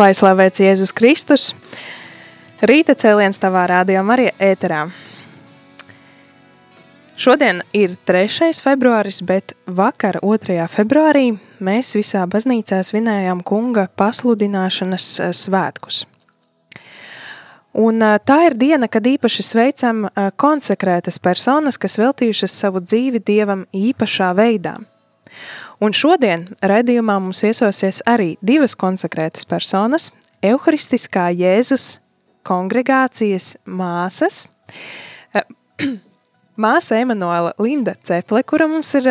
Lai slavēts Jēzus Kristus, rīta cēliens tavā rādījā Marija ēterā. Šodien ir 3. februāris, bet vakar 2. februārī mēs visā baznīcā svinējām kunga pasludināšanas eh, svētkus. Un eh, tā ir diena, kad īpaši sveicam eh, konsekrētas personas, kas veltījušas savu dzīvi Dievam īpašā veidā – Un šodien raidījumā mums viesosies arī divas konsekrētas personas – Euharistiskā Jēzus kongregācijas māsas. Māsa Emanuela Linda Ceple, kura mums ir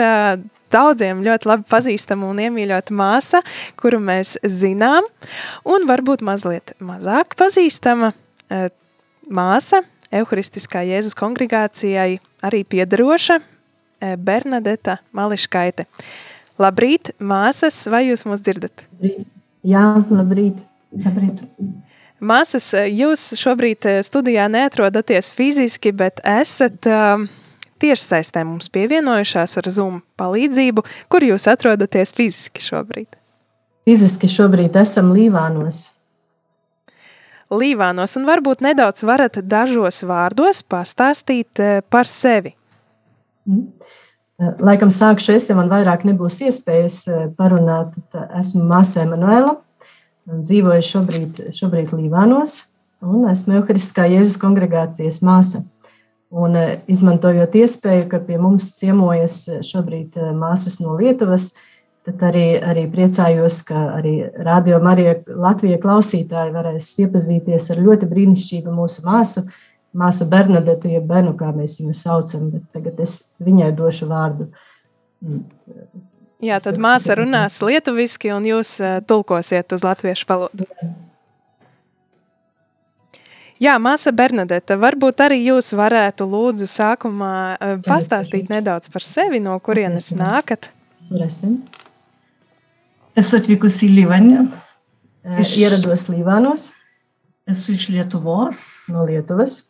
daudziem ļoti labi pazīstama un iemīļota māsa, kuru mēs zinām, un varbūt mazliet mazāk pazīstama māsa Euharistiskā Jēzus kongregācijai arī piedaroša Bernadeta Mališkaite. Labrīt, māsas, vai jūs mūs dzirdat? Jā, labrīt. labrīt. Māsas, jūs šobrīd eh, studijā neatrodaties fiziski, bet esat uh, tiešsaistē mums pievienojušās ar Zoom palīdzību. Kur jūs atrodaties fiziski šobrīd? Fiziski šobrīd esam Līvānos. Līvānos, un varbūt nedaudz varat dažos vārdos pastāstīt uh, par sevi. Mm. Laikam sākšu es, ja man vairāk nebūs iespējas eh, parunāt. Esmu Māsa Emanuela, dzīvoju šobrīd, šobrīd Līvānos un esmu Euharistiskā Jēzus kongregācijas māsa. Un, eh, izmantojot iespēju, ka pie mums ciemojas eh, šobrīd māsas no Lietuvas, tad arī, arī priecājos, ka arī Radio Marija Latvijas klausītāji varēs iepazīties ar ļoti brīnišķīgu mūsu māsu, māsa Bernadetu, jeb Benu, kā mēs viņu saucam, bet tagad es viņai došu vārdu. Mm. Jā, tad māsa runās lietuviski, un jūs uh, tulkosiet uz latviešu valodu. Jā, māsa Bernadeta, varbūt arī jūs varētu lūdzu sākumā uh, pastāstīt nedaudz par sevi, no kurienes nākat. Esu atvykusi. Iš... Ierados Līvānos. Esu iš Lietuvos. No Lietuvas.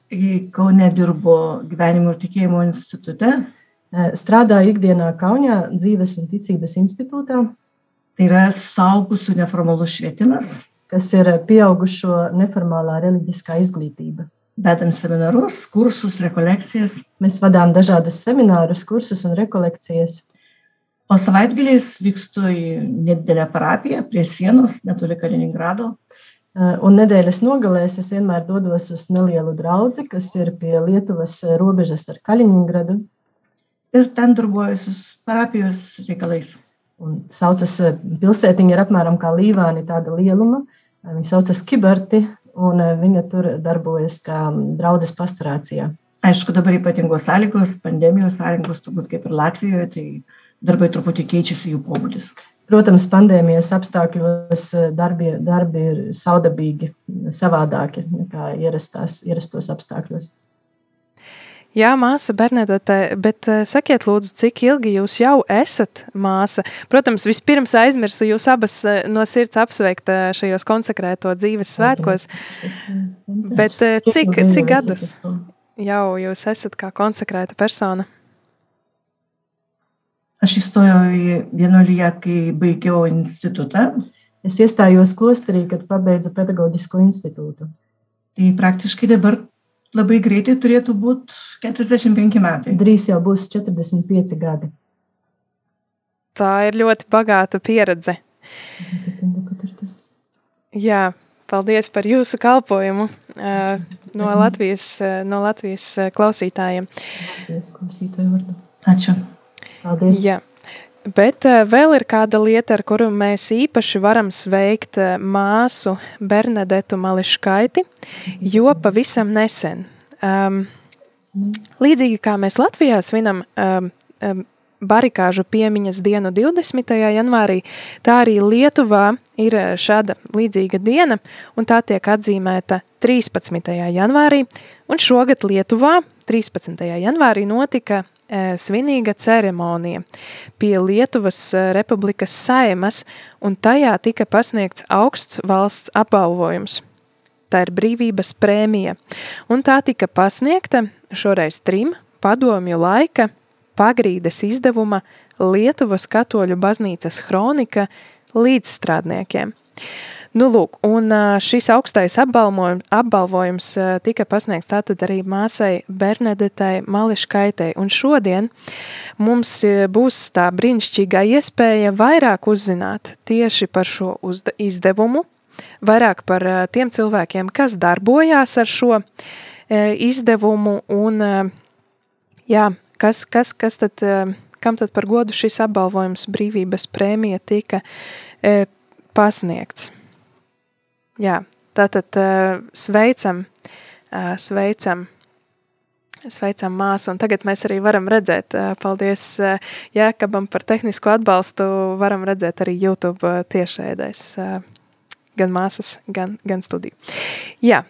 Kaune dirbu gyvenimo ir tikėjimo institute. Strādāju ikdienā Kaunijā dzīves un ticības institūtā. Tai yra saugusių neformalus švietimas. Kas ir pieaugušo neformālā reliģiskā izglītība. Vedam seminarus, kursus, rekolekcijas. Mēs vadām dažādus seminārus, kursus un rekolekcijas. O savaitgaliais vykstu į nedidelę parapiją prie sienos, netoli Kaliningrado. Eh, un nedēļas nogalēs es vienmēr dodos uz nelielu draugu, kas ir pie Lietuvas eh, robežas ar Kaļiņģeradu. Ir ten darbojas parapijos reikalais. Un saucas eh, pilsētiņa ir apmēram kā līvāni, tāda lieluma. Viņa saucas Kiberti, un viņa tur darbojas kā mm, draudzes pasturācijā. Aišku, dabar ypatingos sąlygos, pandemijos sąlygos, turbūt kaip ir Latvijoje, tai darbai truputį keičiasi jų pobūdis. Protams, pandēmijas apstākļos eh, darbi, darbi ir saudabīgi, savādāki nekā ierastās, ierastos apstākļos. Jā, māsa Bernadette, bet eh, sakiet lūdzu, cik ilgi jūs jau esat māsa? Protams, vispirms aizmirsu jūs abas eh, no sirds apsveikt šajos konsekrēto dzīves svētkos, bet cik, cik gadus jau jūs esat kā konsekrēta persona? Aš įstojau į vienuoliją, kai baigiau institutą. Es iestājos klosterī, kad pabeidzu pedagoģisko institūtu. Tai praktiškai dabar labai greitai turėtų būti 45 metai. Drīz jau būs 45 gadi. Tā ir ļoti bagāta pieredze. Jā, paldies par jūsu kalpojumu uh, no Latvijas, uh, no Latvijas klausītājiem. Latvijas klausītāju vārdu. Ačiū. Paldies. Jā. Bet uh, vēl ir kāda lieta, ar kuru mēs īpaši varam sveikt uh, māsu Bernadetu Mališkaiti, jo pavisam nesen, um, līdzīgi kā mēs Latvijā svinam um, um, barikāžu piemiņas dienu 20. janvārī, tā arī Lietuvā ir šāda līdzīga diena, un tā tiek atzīmēta 13. janvārī, un šogad Lietuvā 13. janvārī notika svinīga ceremonija pie Lietuvas e, Republikas saimas, un tajā tika pasniegts augsts valsts apbalvojums. Tā ir brīvības prēmija, un tā tika pasniegta šoreiz trim padomju laika pagrīdes izdevuma Lietuvas katoļu baznīcas hronika līdzstrādniekiem. Nu, lūk, un šis augstais apbalvojums, apbalvojums tika pasniegts tātad arī māsai Bernadetai Mališkaitei, un šodien mums būs tā brīnišķīgā iespēja vairāk uzzināt tieši par šo izdevumu, vairāk par tiem cilvēkiem, kas darbojās ar šo izdevumu, un jā, Kas, kas, kas tad, kam tad par godu šis apbalvojums brīvības prēmija tika pasniegts? Jā, tātad e, sveicam, e, sveicam, sveicam māsu, un tagad mēs arī varam redzēt, e, paldies e, Jēkabam par tehnisko atbalstu, varam redzēt arī YouTube tiešēdais, e, gan māsas, gan, gan studiju. Jā,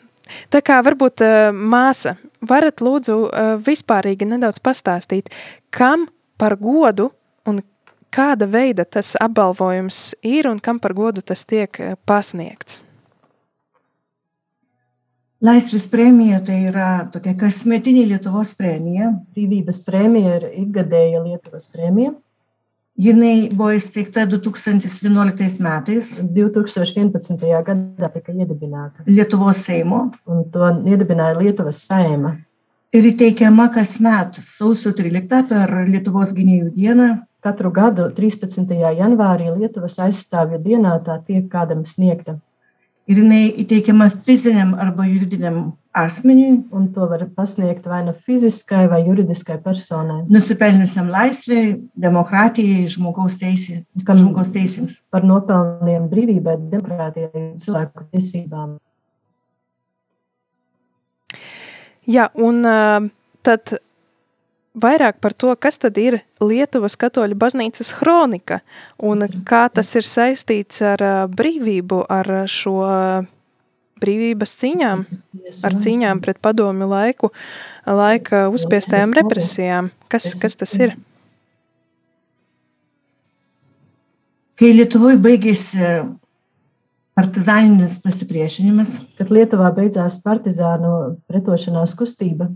Tā kā varbūt māsa, varat lūdzu vispārīgi nedaudz pastāstīt, kam par godu un kāda veida tas apbalvojums ir un kam par godu tas tiek pasniegts? Laisvės prēmija tai yra tokia kasmetinė Lietuvos prēmija. Brīvības prēmija ir ikgadēja Lietuvas prēmija. Jinai buvo įsteigta 2011 metais. 2011. gadā tika iedibināta. Lietuvos Seimo. Un to iedibināja Lietuvas Seima. Ir įteikiama kasmet sausio 13 per Lietuvos gynėjų dieną. Katru gadu 13. janvārī Lietuvas aizstāvju dienā tā tiek kādam sniegta. Ir jinai įteikiama fiziniam arba juridiniam asmeniui. Un to var pasniegt vai nu fiziskai vai juridiskai personai. Nusipelniusiam laisvei, demokratijai, žmogaus, teisė, žmogaus teisėms. Par nopelniem brīvībai, demokrātijai cilvēku tiesībām. Jā, un tad vairāk par to, kas tad ir Lietuvas katoļu baznīcas hronika un kā tas ir saistīts ar brīvību, ar šo brīvības cīņām, ar cīņām pret padomju laiku, laika uzspiestējām represijām. Kas, kas tas ir? Kai Lietuvoje baigėsi partizaninis pasipriešinimas, kad Lietuvā beidzās partizānu pretošanās kustība,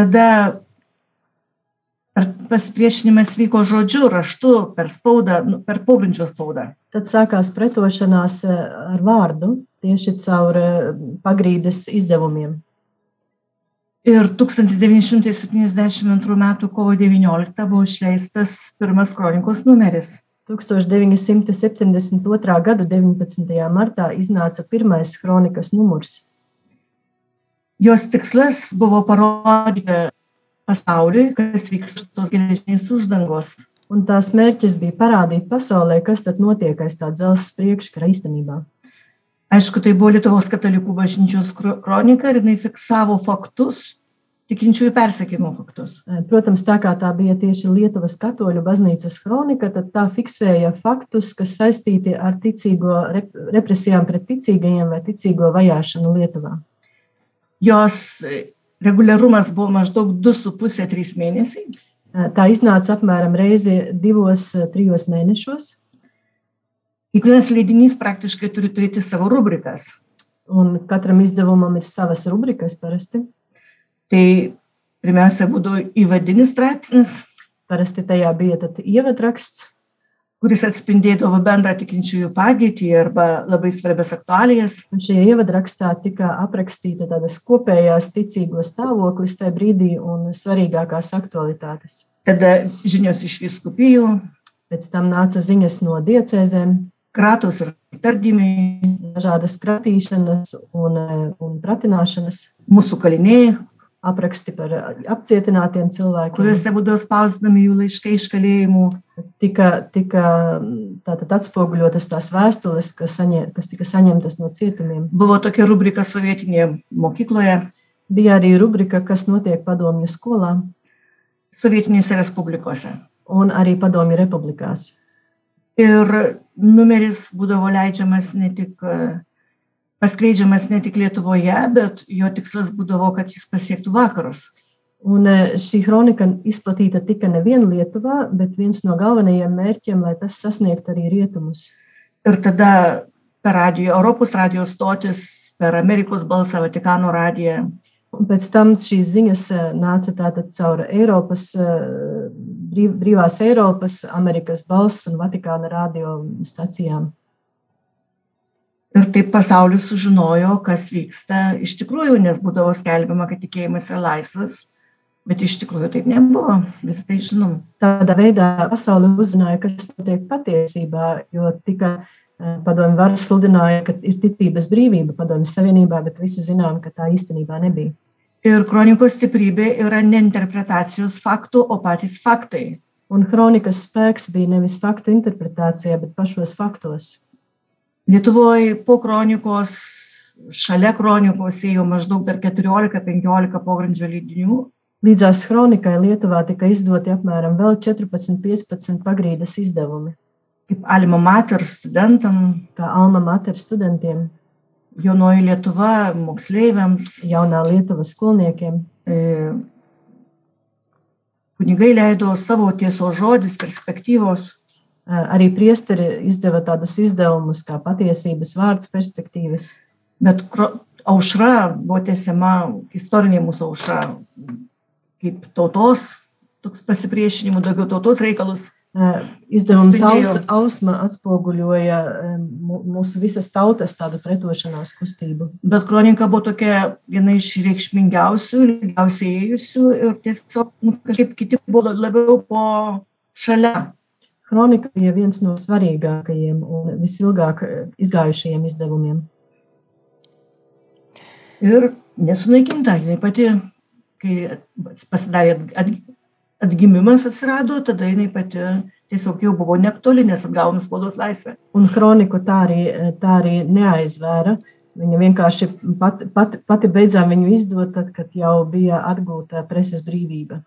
tada pasipriešinimas vyko žodžiu, raštu, per spaudą, nu, per pogrindžio spaudą. Tad sākās pretošanās eh, ar vārdu, tieši caur eh, pagrīdes izdevumiem. Ir 1972 m. kovo 19 buvo išleistas pirmas kronikos numeris. 1972. gada 19. martā iznāca pirmais kronikas numurs. Jos tikslas buvo parodyti pasauliui, kas vyksta tos geležinės uždangos. Un tās mērķis bija parādīt pasaulē, kas tad notiek aiz tā dzelzs priekškara īstenībā. Aišku, tai buvo Lietuvos katalikų bažnyčios kronika ir jinai fiksavo faktus, tikinčiųjų persekimo faktus. Protams, tā kā tā bija tieši Lietuvas katoļu baznīcas kronika, tad tā fiksēja faktus, kas saistīti ar ticīgo represijām pret ticīgajiem vai ticīgo vajāšanu Lietuvā. Jos reguliarumas buvo maždaug 2,5-3 mėnesiai. Tā iznāca apmēram reizi divos, trijos mēnešos. Kiekvienas leidinys praktiškai turi turėti savo rubrikas. Un katram izdevumam ir savas rubrikas parasti. Tai pirmiausia būtų įvadinis straipsnis. Parasti tajā bija tad ievadraksts kuris atspindėdavo bendrą tikinčiųjų padėtį arba labai svarbias aktualijas. Šajā ievadrakstā tika aprakstīta tādas kopējās ticīgo stāvoklis tajā brīdī un svarīgākās aktualitātes. Tada žinios iš viskupijų. Pēc tam nāca ziņas no diecēzēm. Kratos ir tardymai. Dažādas kratīšanas un, un pratināšanas. Mūsų kaliniai, apraksti par apcietinātiem cilvēkiem. kuriuose būdavo spausdinami jų laiškai iš kalėjimų. tika, tika tātad atspoguļotas tās vēstules, kas, saņem, kas tika saņemtas no cietumiem. Buvo tokia rubrika sovietinėje mokykloje, Bija arī rubrika, kas notiek padomju skolā sovietinėse respublikose. un arī padomju republikās. Ir numeris būdavo leidžiamas ne tik, e, paskleidžiamas ne tik Lietuvoje, bet jo tikslas būdavo, kad jis pasiektų vakarus. Un eh, šī kronika izplatīta tika nevien Lietuvā, bet viens no galvenajiem mērķiem, lai tas sasniegtu arī rietumus. Ir tada per radio, Europos radio stotis, per Amerikos balsą, Vatikano radiją. Un pēc tam šīs ziņas eh, nāca tātad caur Eiropas, eh, brīv, brīvās Eiropas, Amerikas balss un Vatikāna radio stacijām. Ir taip pasaulis sužinojo, kas vyksta iš tikrųjų, nes būdavo skelbiama, kad tikėjimas yra laisvas, bet iš tikrųjų taip nebuvo. Vis tai žinom. Tādā veidā pasaule uzzināja, kas notiek patiesībā, jo tika eh, padomju vara sludināja, ka ir ticības brīvība padomju savienībā, bet visi zinām, ka tā īstenībā nebija. Ir kronikos stiprybė yra ne interpretacijos faktų, o patys faktai. Un kronikas spēks bija nevis faktu interpretācijā, bet pašos faktos. Lietuvoje po kronikos, šalia kronikos ėjo maždaug dar 14-15 pogrindžio leidinių. Līdzās kronikai Lietuvā tika izdoti apmēram vēl 14-15 pagrīdes izdevumi, Kaip Alma Mater studentam, kā Alma Mater studentiem, jaunoji Lietuva, moksleiviams, jaunā Lietuvas skolniekiem. e, kunigai leido savo tiesos žodis, perspektyvos. Arī priesteri izdeva tādus izdevumus kā patiesības vārds perspektīvas. Bet buvo tiesiama, istorinė mūsų aušra, kaip tautos, toks pasipriešinimų, daugiau tautos reikalus. Izdevums. Aus, Ausma atspoguļoja mūsu visas tautas tādu pretošanās kustību. Bet kronika buvo tokia viena iš reikšmingiausių, ilgiausiai ėjusių ir tiesiog nu, kažkaip kiti buvo labiau po šalia. Kronika bija viens no svarīgākajiem un visilgāk ā, izgājušajiem izdevumiem. Ir nesunaikinta, jinai pati, kai pasidarė at- atgimimas atsirado, tada jinai pati tiesiog jau buvo neaktuali, nes atgavom spaudos laisvę. Un kroniku tā arī, tā arī neaizvēra. Viņa vienkārši pati, pati, pati beidzām viņu izdot, tad, kad jau bija atgūta preses brīvība.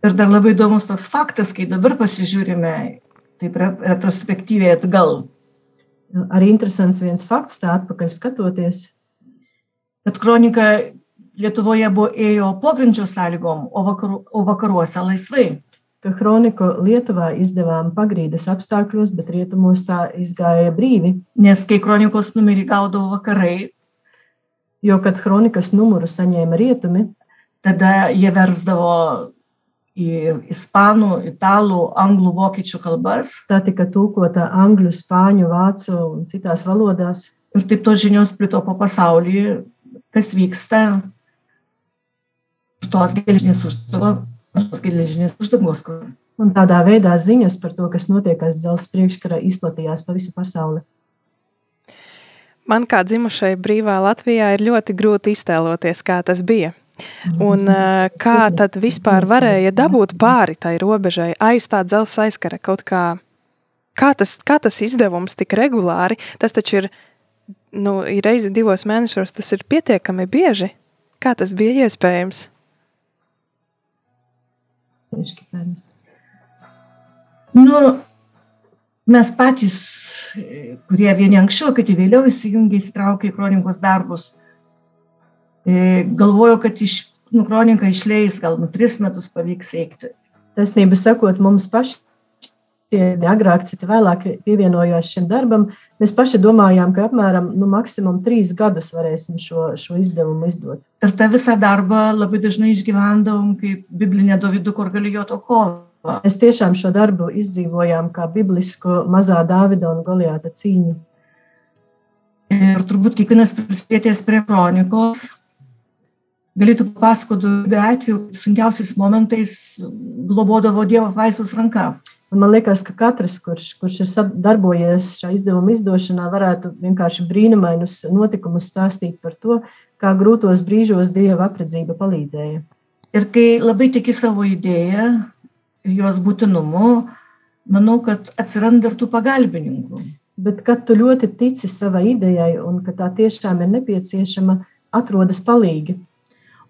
Ir dar labai įdomus toks faktas, kai dabar pasižiūrime taip re- retrospektyviai atgal, Arī interesants viens fakts, tā atpakaļ skatoties, kad kronika Lietuvoje buvo ėjo pogrindžio sąlygom, o, vakaru, o vakaruose laisvai. ka kroniku Lietuvā izdevām pagrīdes apstākļos, bet rietumos tā izgāja brīvi. Nes kai kronikos numerį gaudavo vakarai, Jo, kad kronikas numuru saņēma rietumi, tada jie versdavo į ispanų, italų, anglų, vokiečių kalbas. tā tika tulkota angļu, spāņu, vācu un citās valodās. Ir taip tos žinios plito po pasaulį, kas vyksta už tos geležinės uždangos, Un tādā veidā ziņas par to, kas notiek aiz dzelzceļa priekškara, izplatījās pa visu pasauli. Man kā dzimušai brīvā Latvijā ir ļoti grūti iztēloties, kā tas bija. Un uh, kā tad vispār varēja dabūt pāri tai robežai, aiz tā dzelzceļa aizkara kaut kā? Kā tas, kā tas izdevums tik regulāri? Tas taču ir, nu, ir reizi divos mēnešos, tas ir pietiekami bieži. Kā tas bija iespējams? Nu, mes patys, e, kurie vieni anksčiau, kiti vėliau įsijungė, įsitraukė į kronikos darbus, e, galvoju, kad iš, nu, kroniką išleis gal nu tris metus pavyks veikti. Taisnība sakot, mums pašiem agrāk, citi vēlāk pievienojās šim darbam. Mēs paši domājām, ka apmēram nu, maksimum trīs gadus varēsim šo, šo izdevumu izdot. Ir tą visą darbą labai dažnai išgyvendavom kaip biblinė Daviduko ir Galijoto kova. Mēs tiešām šo darbu izdzīvojām kā biblisku mazā Dāvida un Goliāta cīņu. Ir turbūt kiekvienas prisidėtės prie kronikos galėtų papasakoti daugybę atvejų, kaip sunkiausiais momentais globodavo Dievo vaistus ranka. Man liekas, ka katrs, kurš, kurš ir darbojies šajā izdevuma izdošanā, varētu vienkārši brīnumainus notikumus stāstīt par to, kā grūtos brīžos Dieva apredzība palīdzēja. Ir kai labai tiki savo idėją jos būtinumu, manau, kad atsiranda ir tų pagalbininkų. Bet, kad tu ļoti tici savai idejai un ka tā tiešām ir nepieciešama, atrodas palīgi.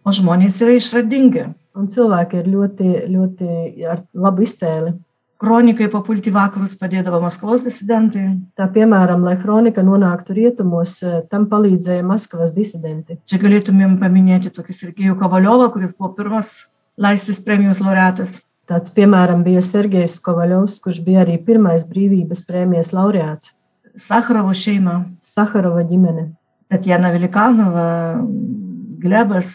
O žmonės yra išradingi. Un cilvēki ir ļoti, ļoti ar labu iztēli. Kronikai papulti į vakarus padėdavo Maskvos disidentai. Tā piemēram, lai kronika nonāktu rietumos, eh, tam palīdzēja Maskavas disidenti. Čia galėtumėm paminėti tokį Sergejų Kavaliovą, kuris buvo pirmas laisvės premijos laureatas. Tāds piemēram bija Sergejs Kovaļovs, kurš bija arī pirmais brīvības prēmijas laureāts. Sakharovo šeima, Saharova ģimene, Tatjana Velikanova, Glebas,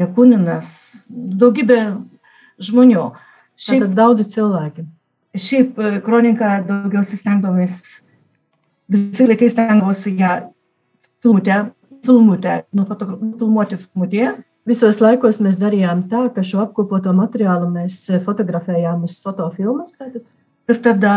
Jakuninas, daugybė žmonių. Šiaip, daudzi cilvēki. šiaip e, kroniką daugiausiai stengdavomės, visais laikais stengdavosi ją filmutę, filmutę, nufotogra- filmuoti filmutėje. Visos laikos mēs darījām tā, ka šo apkopoto materiālu mēs fotografējām uz fotofilmas. Tātad, Ir tada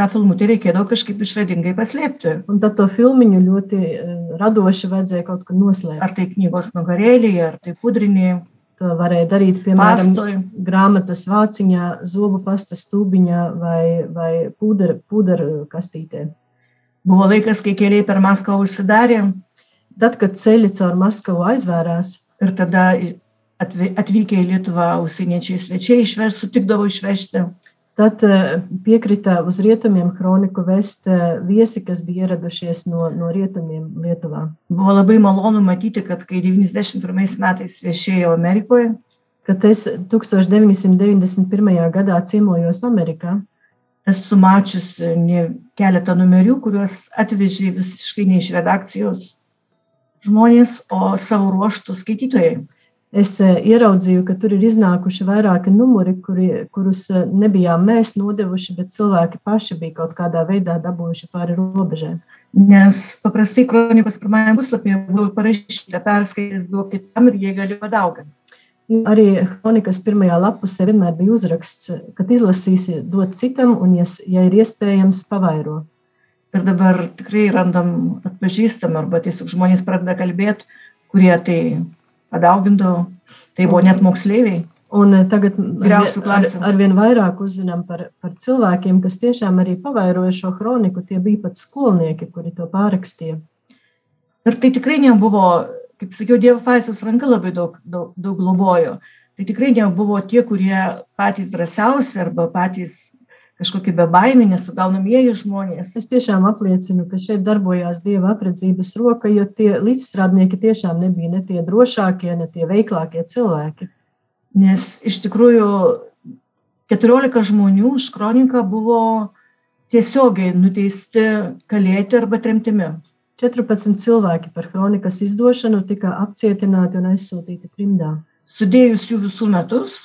tą filmutę reikėdavo kažkaip išradingai paslėpti. un tad to filmiņu ļoti eh, radoši vajadzēja kaut kur noslēpt. Ar tai knygos nugarėlėje, ar tai pudrinėje, To varēja darīt, piemēram, pastoj. grāmatas vāciņā, zobu pasta stūbiņā vai, vai pūderu pūder kastītē. Buvo laikas, kai keliai per Maskvą užsidarė Tad, kad ceļi caur Maskavu aizvērās, ir tada atvi- atvykę į Lietuvą užsieniečiai svečiai išveš, sutikdavo išvežti. Tad eh, piekrita uz rietumiem kroniku vest eh, viesi, kas bija ieradušies no, no rietumiem Lietuvā. Buvo labai malonu matyti, kad kai 91 metais viešėjo Amerikoje, Kad es 1991. gadā ciemojos Amerikā, esu mačiusi ne keletą numerių, kuriuos atvežė visiškai ne iš redakcijos žmonės, o savo ruoštų skaitytojai. Es eh, ieraudzīju, ka tur ir iznākuši vairāki numuri, kuri, kurus eh, nebijām mēs nodevuši, bet cilvēki paši bija kaut kādā veidā dabūjuši pāri robežai. Nes paprastai kronikos pirmajame puslapyje buvo parašyta, perskaitys duok kitam ir jie gali padauginti. Arī kronikas pirmajā lapusē vienmēr bija uzraksts, kad izlasīsi, dod citam, un, ja, ja ir iespējams, pavairo. Ir dabar tikrai randam atpažįstam, arba tiesiog žmonės pradeda kalbėti, kurie tai padaugindavo. Tai buvo net moksleiviai. Un eh, tagad ar, ar vien vairāk uzzinām par, par cilvēkiem, kas tiešām arī pavairoja šo kroniku. Tie bija pat skolnieki, kuri to pārrakstīja. Ir tai tikrai nebuvo, kaip sakiau, Dievo Faisas ranka labai daug, daug, daug globojo. Tai tikrai nebuvo tie, kurie patys drąsiausi arba patys kažkokie bebaimiai, nesugaunamieji žmonės. Es tiešām apliecinu, ka šeit darbojās dieva apredzības roka, jo tie līdzstrādnieki tiešām nebija ne tie drošākie, ne tie veiklākie cilvēki. Nes iš tikrųjų 14 žmonių iš kroniką buvo tiesiogiai nuteisti kalėti arba tremtimi. 14 cilvēki par kronikas izdošanu tika apcietināti un aizsūtīti trimdā. Sudėjus jų visų metus,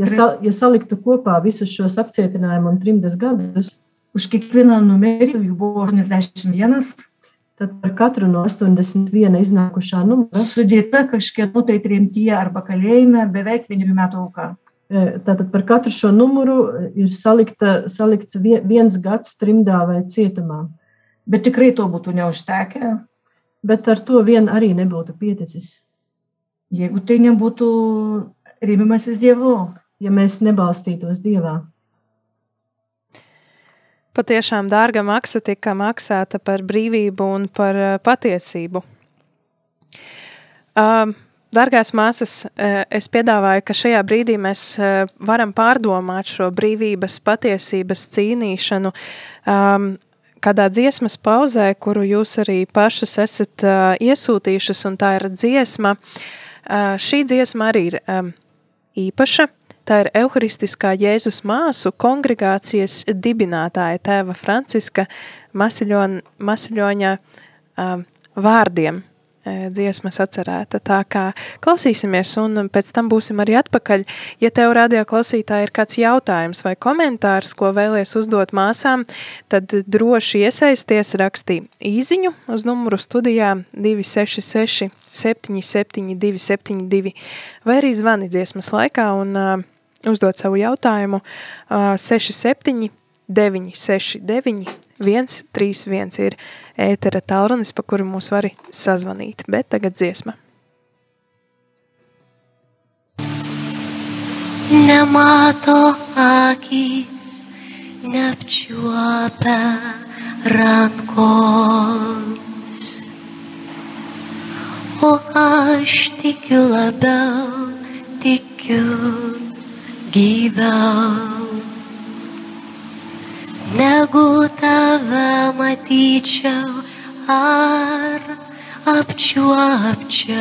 Ja, sa, ja saliktu kopā visus šos apcietinājumu un trimdas gadus, už kiekvieną numerį jų buvo 81, tad par katru no 81 iznākušā numura, sudėta kažkieno tai tremtyje arba kalėjime beveik vienerių metų auka. tātad par katru šo numuru eh, ir salikta, salikts vie- viens gads trimdā vai cietumā. Bet tikrai to būtų neužtekę, Bet ar to vien arī nebūtu pieticis, jeigu tai nebūtų rėmimasis Dievu. Ja mēs nebalstītos Dievā. Patiešām dārga maksa tika maksāta par brīvību un par eh, patiesību. Um, Dargās māsas, eh, es piedāvāju, ka šajā brīdī mēs eh, varam pārdomāt šo brīvības, patiesības cīnīšanu um, kādā dziesmas pauzē, kuru jūs arī pašas esat uh, iesūtījušas, un tā ir dziesma. Uh, šī dziesma arī ir um, īpaša. Tā ir Euharistiskā Jēzus māsu kongregācijas dibinātāja tēva Franciska Masiļon, Masiļoņa um, vārdiem e, dziesmas atcerēta. Tā kā klausīsimies un pēc tam būsim arī atpakaļ. Ja tev radio klausītāji ir kāds jautājums vai komentārs, ko vēlies uzdot māsām, tad droši iesaisties rakstī īziņu uz numuru studijā 266 77 272 vai arī zvani dziesmas laikā un uh, uzdot savu jautājumu uh, 67 969 131 ir ētera tālrunis, pa kuru mūs vari sazvanīt, bet tagad dziesma. Nemato akis, neapčiuopia rankos. O aš tikiu labiau, tikiu gyviau. Negu tave matyčiau ar apčiuopčiau.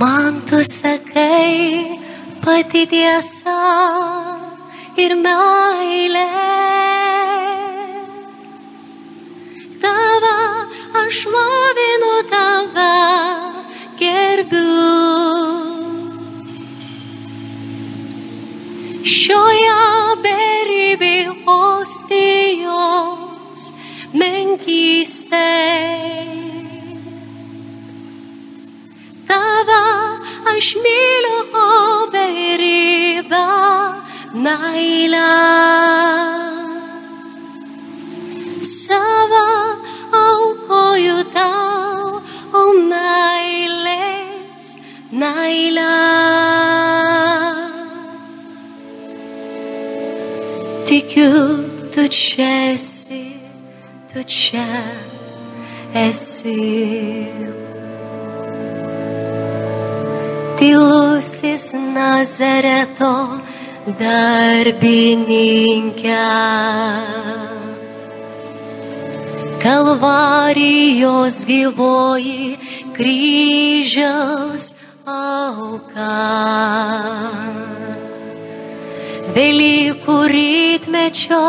Man tu sakai pati tiesa ir meilė. Tave aš lavinu tave, gerbiu. Šioje beribė ostijos menkystėje. tave aš myliu beribę meilę. Save aukoju tau, o meilės meilę. Tikiu, tu čia esi, tu čia esi. tylusis Nazareto darbininkė. Kalvarijos gyvoji kryžiaus auka. Velykų rytmečio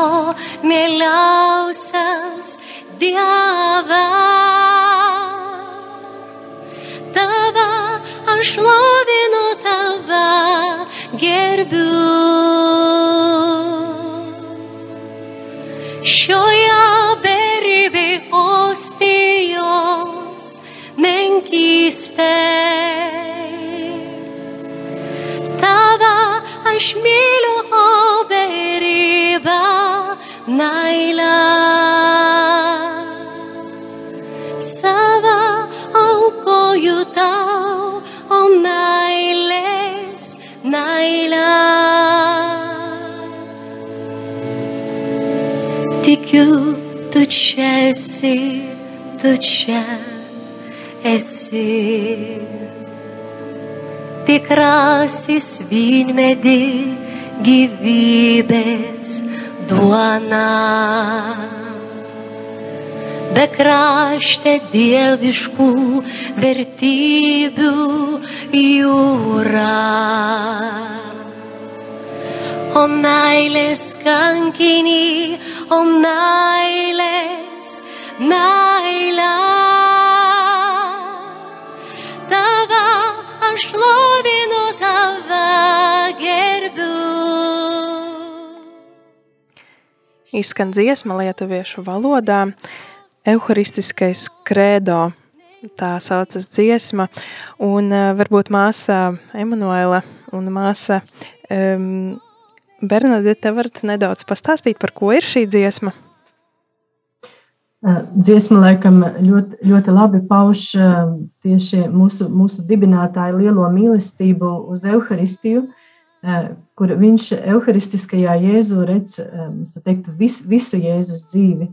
mieliausias Dieve. Tikiu, tu čia esi, tu čia esi. Tikrasis vynmedi gyvybės duona be krašte dieviškų vertybių jūra. O meilės kankinį, o meilės meilę. Tave aš lovinu, tave gerbiu. Izskan dziesma lietuviešu valodā, Euharistiskais krēdo, tā saucas dziesma, un uh, varbūt māsa Emanuela un māsa um, Bernadete varat nedaudz pastāstīt, par ko ir šī dziesma? Dziesma laikam ļoti, ļoti labi pauž tieši mūsu, mūsu dibinātāja lielo mīlestību uz Euharistiju, kur viņš Euharistiskajā Jēzu redz, teiktu, vis, visu Jēzus dzīvi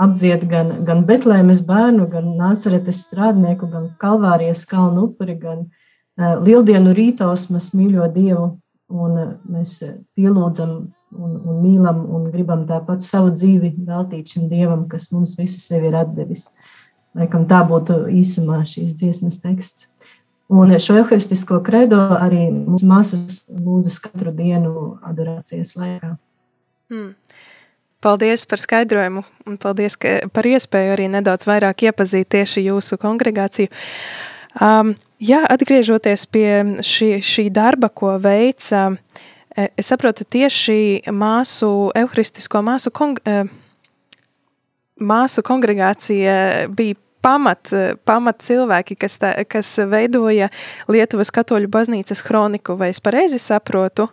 apdzied gan, gan Betlēmes bērnu, gan Nācaretes strādnieku, gan Kalvārijas kalnu upuri, gan Lieldienu rītausmas mīļo Dievu, un mēs pielūdzam un, un mīlam un gribam tāpat savu dzīvi veltīt šim Dievam, kas mums visu sevi ir atdevis. Laikam tā būtu īsumā šīs dziesmas teksts. Un šo evharistisko kredo arī mūsu māsas lūdzas katru dienu adorācijas laikā. Hmm. Paldies par skaidrojumu un paldies par iespēju arī nedaudz vairāk iepazīt tieši jūsu kongregāciju. Um, jā, atgriežoties pie šī, šī darba, ko veica, es saprotu tieši māsu, euharistisko māsu, kong, māsu kongregācija bija pamat, pamat cilvēki, kas, tā, kas veidoja Lietuvas katoļu baznīcas kroniku, vai es pareizi saprotu?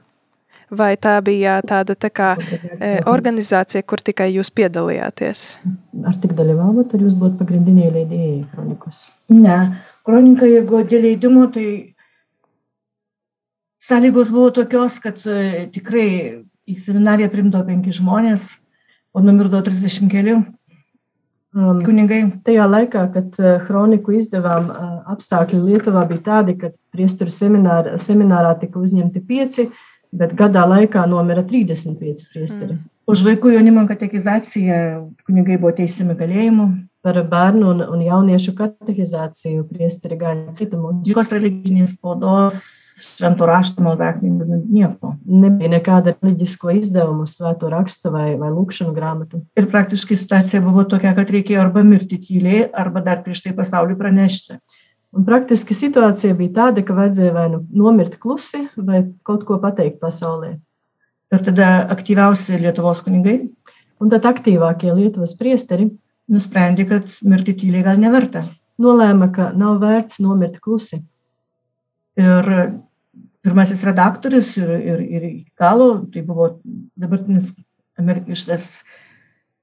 vai tā bija tāda tā kā e, organizācija, kur tikai jūs piedalījāties? Ar tik dalyvavot, ar jūs būtu pagrindiniai leidėjai kronikos? Ne, kronika, jeigu dėl leidimo, tai sąlygos buvo tokios, kad e, tikrai į seminariją primdavo penki žmonės, o numirdavo 30 keli Um, kunigai. tajā laikā, kad kroniku izdevām, uh, apstākļi Lietuvā bija tādi, ka priesteru seminār, seminārā tika uzņemti pieci, bet gadā laikā nomira 35 priesteri. Mm. Už vaikų jaunimo katekizaciją kunigai buvo teisiami kalėjimu. Par bērnu un, un jauniešu katehizāciju priesteri gāja cietumos. Jokios religinės spaudos, švento rašto maldaknygų, nu, nieko. Nebija nekāda reliģisko izdevumu, svēto rakstu vai, vai lūkšanu grāmatu. Ir praktiškai situacija buvo tokia, kad reikėjo arba mirti tyliai, arba dar prieš tai pasauliu pranešti. Un praktiski situācija bija tāda, ka vajadzēja vai nu nomirt klusi, vai kaut ko pateikt pasaulē. Ir tada aktyviausi Lietuvos kunigai Un tad aktīvākie Lietuvas priesteri nusprendė, kad mirti tyliai gal neverta. nolēma, ka nav vērts nomirt klusi. Ir pirmasis redaktorius ir, ir, ir iki galo, tai buvo dabartinis amerikiškas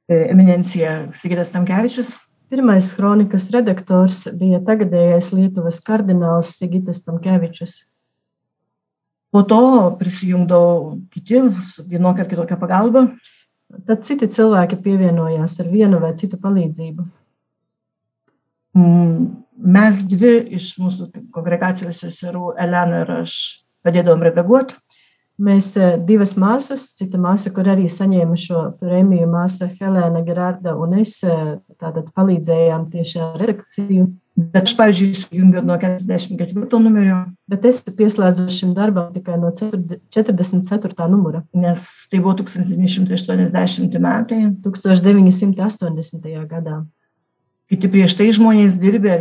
e, eminencija Sigitas Tamkevičius. Pirmais kronikas redaktors bija tagadējais Lietuvas kardināls Sigitas Tamkevičus. Po to prisijungdavo kiti vienokia ar kitokia pagalba. Tad citi cilvēki pievienojās ar vienu vai citu palīdzību. Mm, Mes dvi iš mūsų kongregacijos seserų, Elena ir aš, padėdavom redaguoti. Mēs eh, divas māsas, cita māsa, kur arī saņēma šo prēmiju, māsa Helēna Gerārda un es eh, tātad palīdzējām tieši ar redakciju. Bet aš, pavyzdžiui, sujungiu nuo 44 numerio, Bet es pieslēdzu šim darbam tikai no 4 44. numura nes tai buvo 1980 metai. 1980. gadā. Kiti prieš tai žmonės dirbė,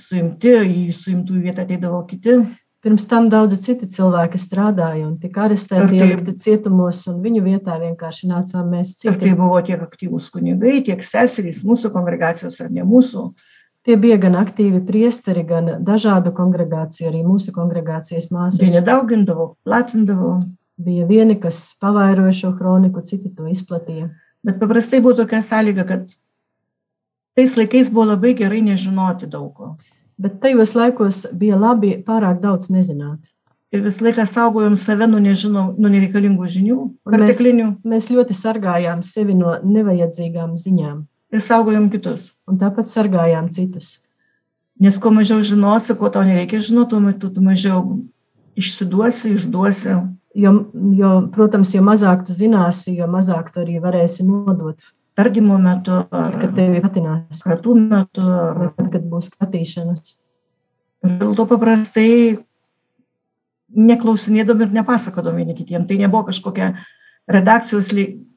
suimti, į suimtų vietą ateidavo kiti. Pirms tam daudzi citi cilvēki strādāja un tika arestēti, Ar tai- ielikti cietumos, un viņu vietā vienkārši nācām mēs Ir tai citi. buvo tiek aktyvūs kunigai, tiek seserys, mūsų kongregacijos ar ne mūsų. Tie bija gan aktīvi priesteri, gan dažādu kongregāciju, arī mūsu kongregācijas māsas. Vieni daugindavo, platindavo. Bija vieni, kas pavairoja šo kroniku, citi to izplatīja. Bet paprastai buvo tokia sąlyga, kad tais laikais buvo labai gerai nežinoti daug ko. Bet tajos laikos bija labi pārāk daudz nezināt. Ir visą laiką saugojom save nuo, nežinau, nuo nereikalingų žinių, perteklinių Mēs ļoti sargājām sevi no nevajadzīgām ziņām, ir saugojom kitus. un tāpat sargājām citus. Nes kuo mažiau žinosi, ko tau nereikia žinoti, tuo metu tu mažiau išsiduosi, išduosi. Jo, jo, protams, jo mazāk tu zināsi, jo mazāk tu arī varēsi nodot, Tardymo metu, ar kad tevi patinās, kratų metu. Ar... kad būs skatīšanas. Dėl to paprastai neklausinėdom ir nepasakodom vieni kitiem. Tai nebuvo kažkokia redakcijos,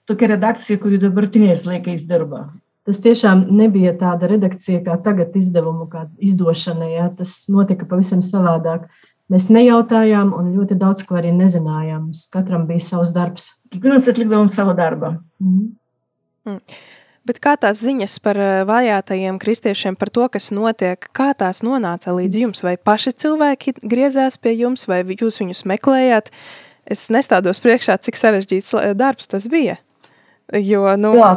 tokia redakcija, kuri dabartiniais laikais dirba. Tas tiešām nebija tāda redakcija kā tagad izdevumu, kā izdošana. Jā. Tas notika pavisam savādāk. Mēs nejautājām un ļoti daudz ko arī nezinājām. Mums katram bija savs darbs. Kiekvienas atlikdavom savo darbą. Mhm. Bet kā tās ziņas par eh, vajātajiem kristiešiem, par to, kas notiek, kā tās nonāca līdz jums? Vai paši cilvēki griezās pie jums, vai jūs viņus meklējāt? Es nestādos priekšā, cik sarežģīts darbs tas bija. Jo, nu, Jo,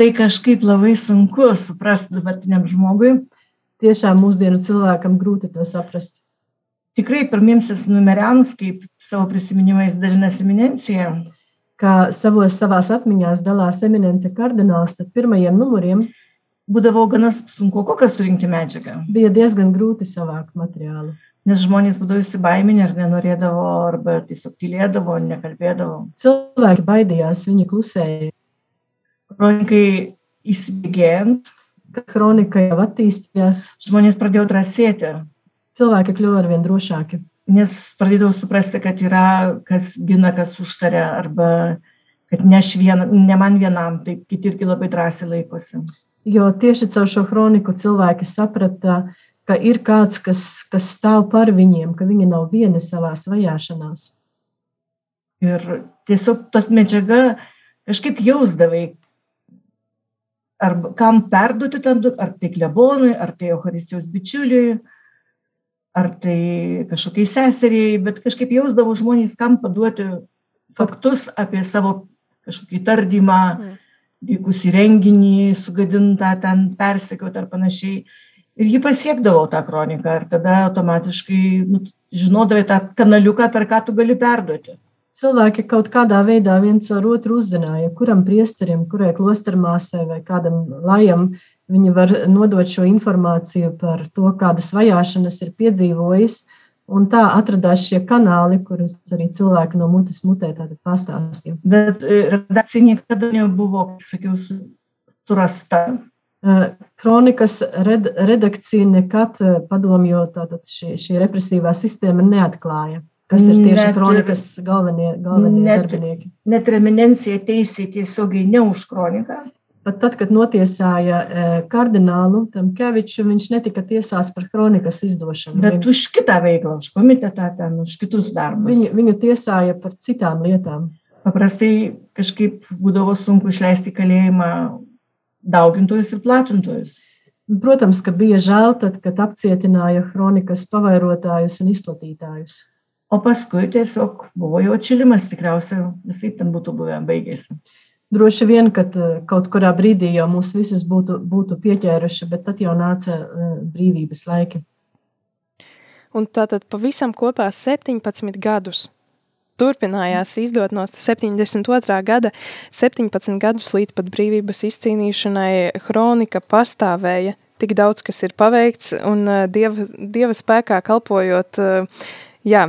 tai kažkaip labai sunku suprasti dabartiniam žmogui. Tiešām mūsdienu cilvēkam grūti to saprast. Tikrai pirmiems numeriams, kaip savo prisiminimais dalinasi eminencija, Kā savos savās atmiņās dalās eminence kardināls, tad pirmajiem numuriem būdavo gana sunku kokią surinkti medžiagą. bija diezgan grūti savākt materiālu. Nes žmonės būdavo įsibaiminę ar nenorėdavo, arba tiesiog tylėdavo, nekalbėdavo. Cilvēki baidījās, viņi klusēja. Kronikai įsibėgėjant, Kad kronika jau attīstījās, žmonės pradėjo drąsėti, cilvēki kļuva arvien drošāki. nes pradėdavo suprasti, kad yra kas gina, kas užtarė, arba kad ne, vien, ne man vienam, taip kiti irgi labai drąsiai laikosi. Jo tieši caur šo kroniku cilvēki saprata, ka ir kāds, kas, kas stāv par viņiem, ka viņi nav vieni savā vajāšanās. Ir tiesiog tas medžiaga kažkaip jausdavai, ar kam perduoti ten, ar tai klebonui, ar tai Euharistijos bičiuliui, ar tai kažkokiai seseriai, bet kažkaip jausdavo žmonės, kam paduoti faktus apie savo kažkokį tardymą, vykusį renginį, sugadintą ten persekiot ar panašiai. Ir ji pasiekdavo tą kroniką ir tada automatiškai nu, žinodavai tą kanaliuką, per ką tu gali perduoti. Cilvēki kaut kādā veidā viens ar otru uzzināja, kuram priesterim, kurai klostermāsai vai kādam lajam viņi var nodot šo informāciju par to, kādas vajāšanas ir piedzīvojis. Un tā atradās šie kanāli, kurus arī cilvēki no mutes mutē pastāstīja. Bet e, redakcija niekada nebuvo, sakiau, surasta. E, kronikas red, redakcija nekad e, padomju, tātad šī, šī represīvā sistēma neatklāja. Kas ir tieši net, kronikas galvenie, galvenie net, darbinieki? Net eminencija teisė tiesiogiai ne už kroniką. Pat tad, kad notiesāja e, kardinālu Tamkeviču, viņš netika tiesāts par kronikas izdošanu. Bet viņu, už kitą veiklą, už komitetą, ten, už kitus darbus. Viņu, viņu tiesāja par citām lietām. Paprastai kažkaip būdavo sunku išleisti kalėjimą daugintojus ir platintojus. Protams, ka bija žēl, tad, kad apcietināja kronikas pavairotājus un izplatītājus. O paskui tiesiog buvo jau atšilimas, tikriausiai visai ten būtu buvę baigėsi. Droši vien, ka kaut kurā brīdī jau mūs visus būtu, būtu pieķēruši, bet tad jau nāca brīvības laiki. Un tātad pavisam kopā 17 gadus turpinājās izdot no 72. gada, 17 gadus līdz pat brīvības izcīnīšanai. Kronika pastāvēja, tik daudz kas ir paveikts, un dieva, dieva spēkā kalpojot, jā,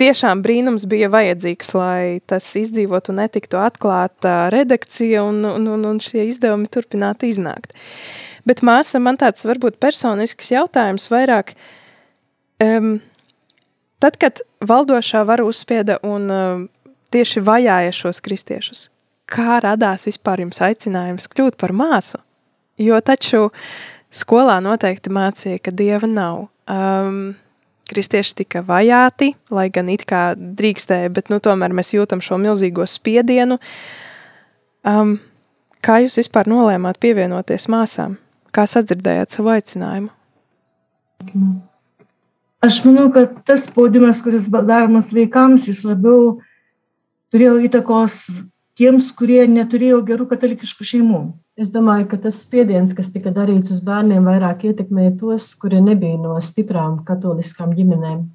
tiešām brīnums bija vajadzīgs, lai tas izdzīvotu un netiktu atklāta redakcija un, un, un, un šie izdevumi turpinātu iznākt. Bet māsa, man tāds varbūt personisks jautājums vairāk. Um, tad, kad valdošā vara uzspieda un um, tieši vajāja šos kristiešus, kā radās vispār jums aicinājums kļūt par māsu? Jo taču skolā noteikti mācīja, ka dieva nav. Um, kristieši tika vajāti, lai gan it kā drīkstēja, bet nu, tomēr mēs jūtam šo milzīgo spiedienu. Um, kā jūs vispār nolēmāt pievienoties māsām? Kā sadzirdējāt savu aicinājumu? Aš manau, kad tas spaudimas, kuris daromas vaikams, jis labiau turėjo įtakos tiems, kurie neturėjo gerų katalikiškų šeimų. Es domāju, ka tas spiediens, kas tika darīts uz bērniem, vairāk ietekmēja tos, kuri nebija no stiprām katoliskām ģimenēm.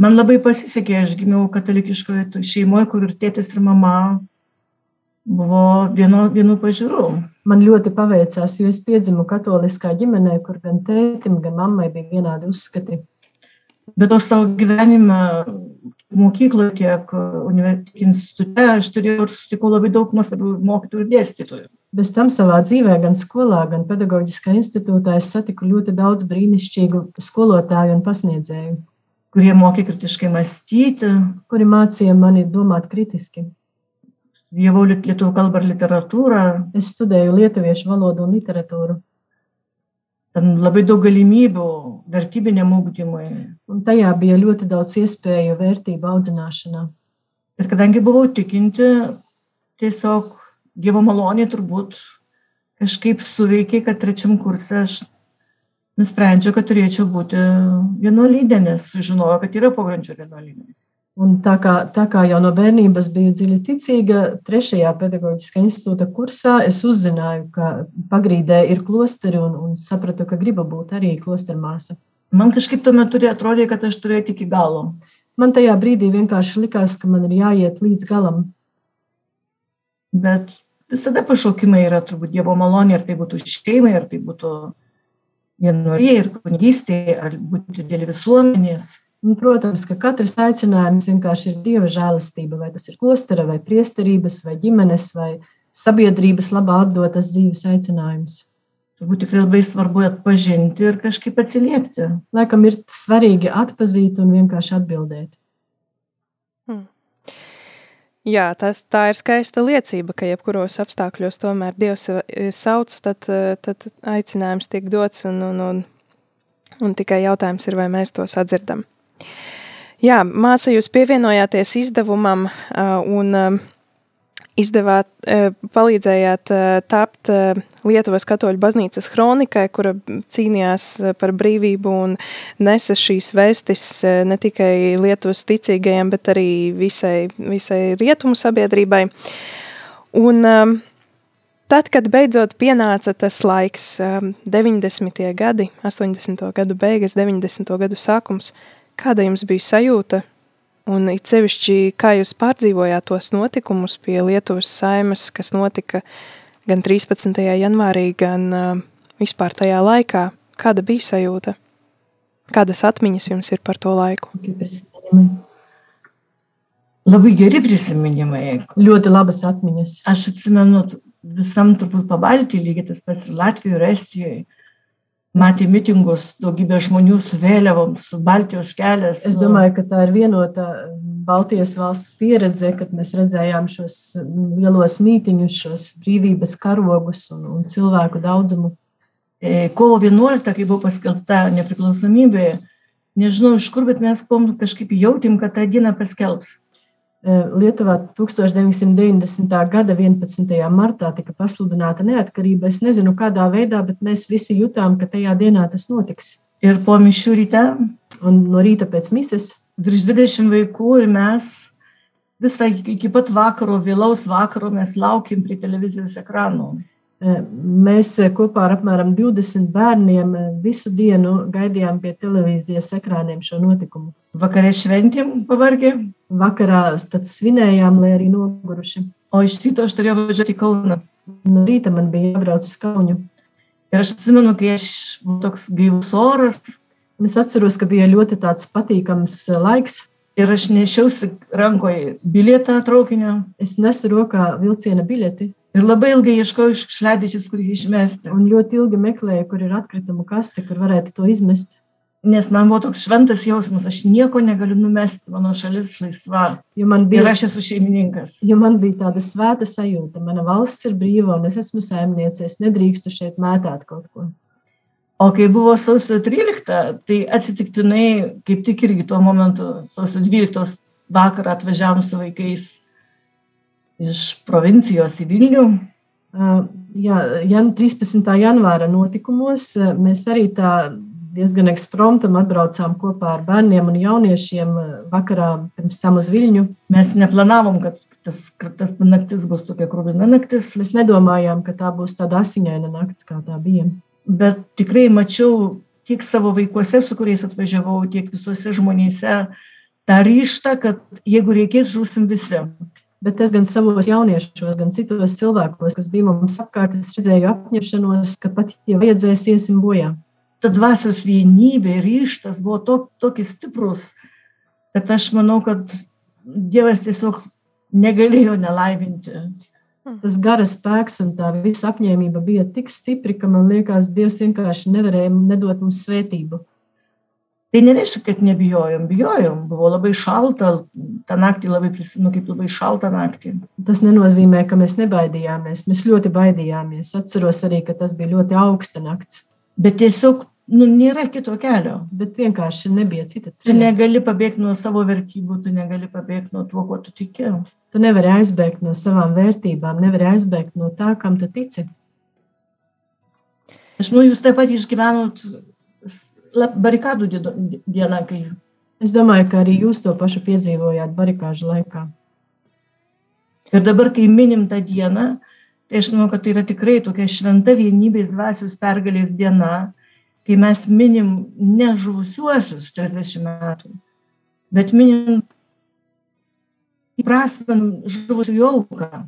Man labai pasisekė, aš gimiau katalikiškoje šeimoje, kur ir tėtis ir mama buvo vieno, vienų pažiūrų. Man ļoti paveicās, jo es piedzimu katoliskā ģimenē, kur gan tētim, gan mammai bija vienādi uzskati. Bet to savo gyvenime mokykloje, tiek institute, aš turėjau ir sutikau labai daug nuostabių mokytojų ir dėstytojų. Bez tam savā dzīvē, gan skolā, gan pedagoģiskā institūtā, es satiku ļoti daudz brīnišķīgu skolotāju un pasniedzēju. Kurie mokė kritiškai mąstyti. Kuri mācīja mani domāt kritiski. Studijavau lietuvių kalbą ir literatūrą. Es studēju lietuviešu valodu un literatūru. Ten labai daug galimybių vertybiniam ugdymui. Un tajā bija ļoti daudz iespēju vērtību audzināšanā. Ir kadangi buvau tikinti, tiesiog Dievo malonė turbūt kažkaip suveikė, kad trečiam kursė aš nusprendžiau, kad turėčiau būti vienuolydė, nes žinojau, kad yra pogrindžio vienuolydė. Un tā kā, tā kā jau no bērnības biju dziļi ticīga, trešajā pedagoģiskā institūta kursā es uzzināju, ka pagrīdē ir klosteri un, un sapratu, ka gribu būt arī klostermāsa. Man kažkaip tuo metu atrodė, kad aš turiu eiti iki galo. Man tajā brīdī vienkārši likās, ka man ir jāiet līdz galam. Bet visada pašaukimai yra turbūt Dievo malonė, ar tai būtų šeimai, ar tai būtų vienuolijai ir kunigystė, ar būtų dėl visuomenės. Un, protams, ka katrs aicinājums vienkārši ir dieva žēlastība, vai tas ir klostera, vai priesterības, vai ģimenes, vai sabiedrības labā atdotas dzīves aicinājums. Turbūt tikrai labai svarbu atpažinti ir kažkaip atsiliepti. Laikam ir svarīgi atpazīt un vienkārši atbildēt. Hmm. Jā, tas, tā ir skaista liecība, ka jebkuros apstākļos tomēr Dievs sauc, tad, tad aicinājums tiek dots, un, un, un, un tikai jautājums ir, vai mēs to sadzirdam. Jā, māsa, jūs pievienojāties izdevumam, un izdevāt, eh, palīdzējāt eh, tapt eh, Lietuvas katoļu baznīcas hronikai, kura cīnījās par brīvību un nesa šīs vēstis ne tikai Lietuvas ticīgajiem, bet arī visai, visai rietumu sabiedrībai. Un tad, kad beidzot pienāca tas laiks, 90. gadi, 80. gadu beigas, 90. gadu sākums, kāda jums bija sajūta Un it sevišķi, kā jūs pārdzīvojāt tos notikumus pie Lietuvas saimas, kas notika gan 13. janvārī, gan uh, vispār tajā laikā, kāda bija sajūta? Kādas atmiņas jums ir par to laiku? Labai geri prisiminimai. Ļoti labas atmiņas. Aš atsimenu visam turbūt pabaltį, lygiai tas pats Latvijoje ir Estijoje matė mitingus, daugybė žmonių su vėliavom, su Baltijos kelias. Es domāju, ka tā ir vienota Baltijas valstu pieredze, kad mēs redzējām šos lielos mītiņus, šos brīvības karogus un, un cilvēku daudzumu. E, kovo 11, kai buvo paskelbta nepriklausomybė, nežinau iš kur, bet mes kažkaip jautėm, kad tą dieną paskelbs. Lietuvā 1990. gada 11. martā tika pasludināta neatkarība. Es nezinu, kādā veidā, bet mēs visi jutām, ka tajā dienā tas notiks. Ir po mišių ryte, un no rīta pēc mises, virš 20 vaikų ir mes visą iki pat vakaro, vėlaus vakaro mes laukim prie televizijos ekranų. Mēs kopā ar apmēram 20 bērniem visu dienu gaidījām pie televīzijas ekrāniem šo notikumu. Vakarā šventėm pavargę. Vakarā tad svinējām, lai arī noguruši. O iš ryto aš turėjau važiuoti į Kauną. No rīta man bija jābrauc uz Kaunu. Ir atsimenu, kai aš buvau toks gaivus oras. Es atceros, ka bija ļoti tāds patīkams laiks. Ir aš nešiausi rankoje bilietą traukinio. Es nesu rokā vilciena biļeti. Ir labai ilgai ieškojau šiukšliadėžės, kur jį išmesti. Un ļoti ilgi meklēju, kur ir atkritumu kaste, kur varētu to izmest. Nes man buvo toks šventas jausmas, aš nieko negaliu numesti, mano šalis laisva. Bija, ir aš esu šeimininkas. Jo man bija tāda svēta sajūta, mana valsts ir brīva un es esmu saimniece, es nedrīkstu šeit mētāt kaut ko. O kai buvo sausio 13, tai atsitiktinai, kaip tik irgi tuo momentu, sausio 12 vakarą atvažiavom su vaikais iš provincijos į Vilnių. Jā, jan, 13. janvāra notikumos mēs arī tā diezgan ekspromptam atbraucām kopā ar bērniem un jauniešiem vakarā pirms tam uz Viļņu. Mēs neplanavom, ka tas, ka tas naktis būs tokia krūvina naktis. Mēs nedomājām, ka tā būs tāda asiņaina naktis, kā tā bija. Bet tikrai mačiau tiek savo vaikuose, su kuriais atvažiavau, tiek visuose žmonėse tą ryštą, kad jeigu reikės, žūsim visi. Bet es gan savos jauniešos, gan citos cilvēkos, kas bija mums apkārt, redzēju apņemšanos, ka pat, ja vajadzēs, iesim bojā. Tad dvasios vienybė ir ryštas buvo to, tokie stiprus, kad aš manau, kad Dievas tiesiog negalėjo nelaiminti. Tas garas spēks un tā visa apņēmība bija tik stipri, ka man liekas, Dievs vienkārši nevarēja nedot mums svētību. Tai nereiškia, kad nebijojom, bijojom, buvo labai šalta, tą naktį labai prisimenu kaip labai šaltą naktį. Tas nenozīmē, ka mēs nebaidījāmies, mēs ļoti baidījāmies. Atceros arī, ka tas bija ļoti augsta nakts. Bet tiesiog nu, nėra kito kelio. Bet vienkārši nebija cita ceļa. Tu negali pabėgti nuo savo vertybių, tu negali pabėgti nuo to, ko tu tiki. Tu nevari aizbēgt no savām vērtībām, nevari aizbēgt no tā, kam tu tici. Aš nu, jūs taip pat išgyvenot barikādu dienā, kai. Es domāju, ka arī jūs to pašu piedzīvojāt barikāžu laikā. Ir dabar, kai minim tą dieną, tai aš manau, kad tai yra tikrai tokia šventa vienybės dvasios pergalės diena, kai mes minim ne žuvusiuosius 30 metų, bet minim įprasminam žuvusių auką.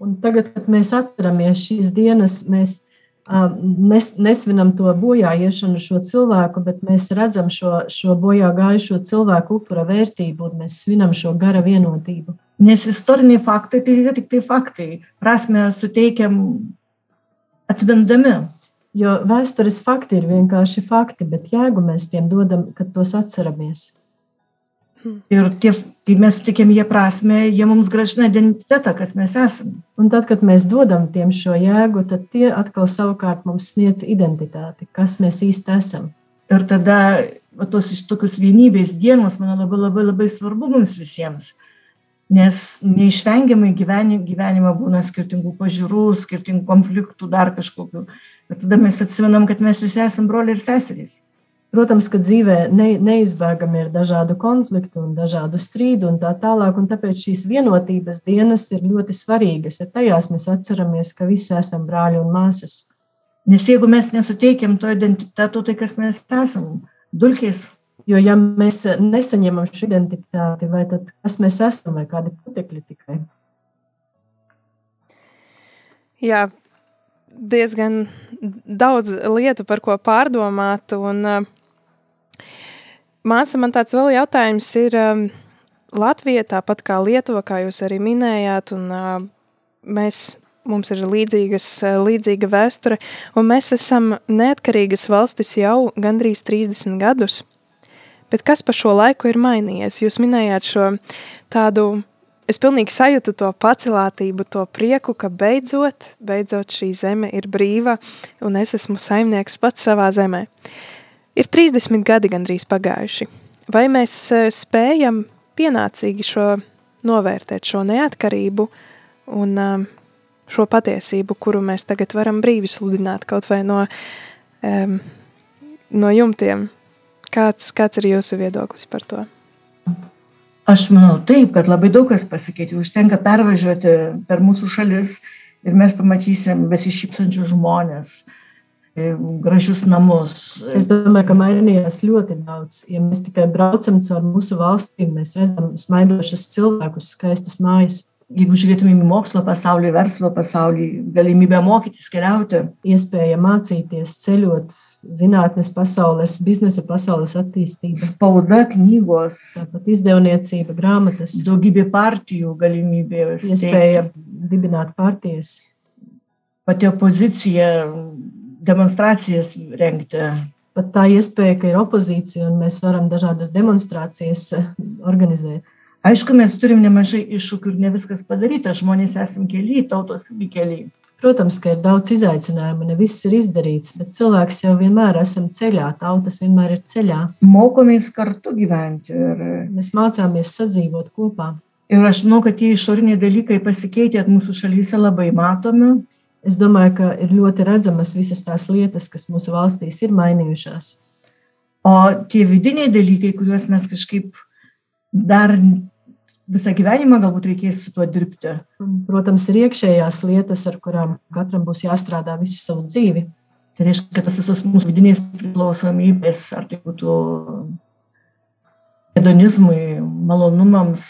Un tagad, kad mēs atceramies šīs dienas, mēs Mēs nesvinam to bojā iešanu šo cilvēku, bet mēs redzam šo, šo bojā gājušo cilvēku upura vērtību un mēs svinam šo gara vienotību. Nes istoriniai faktai tai yra tik tai faktai. Prasme suteikiam atmindami. Jo vēstures fakti ir vienkārši fakti, bet jēgu mēs tiem dodam, kad tos atceramies. Ir tie, kai mes sutikėm jie prasme, jie mums gražina identitetą, kas mes esame. Un tad, kad mēs dodam tiem šo jēgu, tad tie atkal savukārt mums sniedz identitāti, kas mēs īsti esam. Ir tada va, tos iš tokius vienybės dienos, man labai labai labai svarbu mums visiems. Nes neišvengiamai gyvenime, gyvenime būna skirtingų pažiūrų, skirtingų konfliktų, dar kažkokių. Bet tada mes atsimenam, kad mes visi esame broliai ir seserys. Protams, ka dzīvē ne, neizbēgami ir dažādu konfliktu un dažādu strīdu un tā tālāk, un tāpēc šīs vienotības dienas ir ļoti svarīgas. Ja tajās mēs atceramies, ka visi esam brāļi un māsas. Nes jeigu mes nesuteikiam to identiteto, tai kas mes esam? Dulkės, Jo, ja mēs nesaņemam šo identitāti, vai tad kas mēs esam, vai kādi putekļi tikai? Jā, diezgan daudz lietu, par ko pārdomāt. Un, uh, māsa, man tāds vēl jautājums ir, um, Latvija, tāpat kā Lietuva, kā jūs arī minējāt, un uh, mēs, mums ir līdzīgas, uh, līdzīga vēsture, un mēs esam neatkarīgas valstis jau gandrīz 30 gadus. Bet kas pa šo laiku ir mainījies? Jūs minējāt šo tādu, es pilnīgi sajūtu to pacelātību, to prieku, ka beidzot, beidzot šī zeme ir brīva un es esmu saimnieks pats savā zemē. Ir 30 gadi gandrīz pagājuši. Vai mēs e, spējam pienācīgi šo novērtēt, šo neatkarību un um, šo patiesību, kuru mēs tagad varam brīvi sludināt kaut vai no, um, no jumtiem? Kāds, kāds ir jūsu viedoklis par to? Aš manau taip, kad labai daug kas pasikeitė. Užtenka pervažiuoti per mūsų šalis ir mes pamatysim besišypsančius žmonės, e, gražius namus. Es domāju, ka mainījās ļoti daudz. Ja mēs tikai braucam caur mūsu valstīm, mēs redzam smaidošus cilvēkus, skaistas mājas. Jeigu žiūrėtumėm į mokslo pasaulį, verslo pasaulį, galimybę mokytis, keliauti. Iespēja mācīties, ceļot, zinātnes pasaules, biznesa pasaules attīstība. Spauda, knygos. Tāpat izdevniecība, grāmatas. Daugybė partijų galimybė. Iespēja dibināt partijas. Pati opozicija, demonstrācijas rengti. Pat tā iespēja, ka ir opozīcija un mēs varam dažādas demonstrācijas eh, organizēt. Aišku, mes turim nemažai iššūkių ir ne viskas padaryta. Žmonės esam keliai, tautos irgi keliai. Protams, ka ir daudz izaicinājumu, ne viss ir izdarīts, bet cilvēks jau vienmēr esam ceļā, tautas vienmēr ir ceļā. Mokomės kartu gyventi. Ir, Mēs mācāmies sadzīvot kopā. ir aš žinau, kad tie išoriniai dalykai pasikeitė mūsų šalyse labai matomi. Es domāju, ka ir ļoti redzamas visas tās lietas, kas mūsu valstīs ir mainījušās. O tie vidiniai dalykai, kuriuos mes kažkaip dar visą gyvenimą galbūt reikės su tuo dirbti. Un, protams, ir iekšējās lietas, ar kurām katram būs jāstrādā visu savu dzīvi. Tai reiškia, kad tas visas mūsų vidinės priklausomybės, ar tai būtų hedonizmui, malonumams,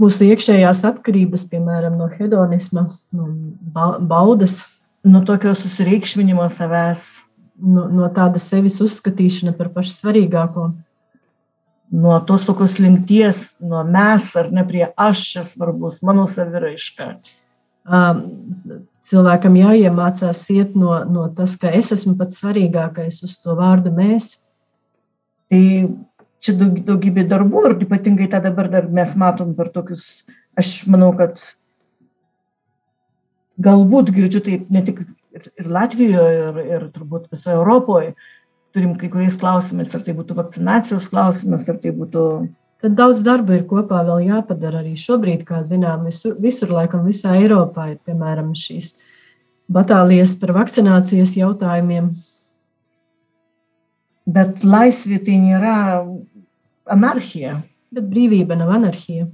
Mūsu iekšējās atkarības, piemēram, no hedonisma, no ba- baudas, nuo tokio susireikšminimo savęs, no, no tādas sevis uzskatīšana par pašu svarīgāko, nuo tos tokios limties, nuo mes ar ne prie aš čia svarbus, mano saviraiška. um, cilvēkam jāiemācās iet no, no tas, ka es esmu pats svarīgākais uz to vārdu mēs. Tai čia daug, daugybė darbų ir ypatingai tą dabar dar mes matom per tokius, aš manau, kad galbūt girdžiu taip ne tik ir, ir Latvijoje, ir, ir turbūt visoje Europoje, turim kai kuriais klausimais, ar tai būtų vakcinacijos klausimas, ar tai būtų Tad daudz darba ir kopā vēl jāpadara arī šobrīd, kā zinām, visur, visur laikam visā Eiropā ir, piemēram, šīs batālijas par vakcinācijas jautājumiem. Bet laisvė tai nėra anarchija. Bet brīvība nav anarhija.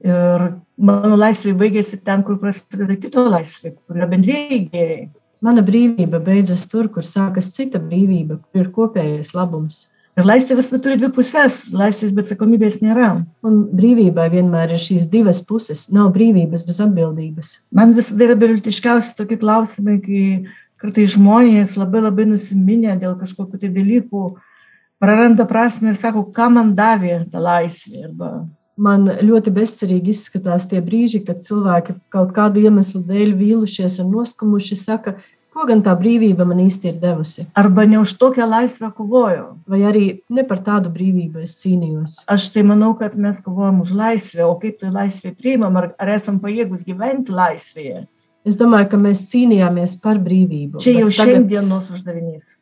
Ir mano laisvė baigėsi ten, kur prasideda kito laisvė, kur yra bendrėjai gėriai. Mana brīvība beidzas tur, kur sākas cita brīvība, kur ir kopējais labums. Ir laisvė visada turi dvi pusės. Laisvės be atsakomybės nėra. Un brīvībai vienmēr ir šīs divas puses. Nav brīvības bez atbildības. Man visada yra beviltiškiausi tokie klausimai, kai kartai žmonės labai labai nusiminę dėl kažkokių tai dalykų, praranda prasme ir sako, ką man davė ta laisvė. Arba, Man ļoti bezcerīgi izskatās tie brīži, kad cilvēki kaut kādu iemeslu dēļ vīlušies un noskumuši, saka, ko gan tā brīvība man īsti ir devusi. arba ne už tokią laisvę kovojo. Vai arī ne par tādu brīvību es cīnījos. Aš tai manau, kad mes kovojam už laisvę, o kaip tai laisvė priimam, ar, ar esam pajėgus gyventi laisvėje. Es domāju, ka mēs cīnījāmies par brīvību. Čia jau bet tagad, šiandienos uždavinys.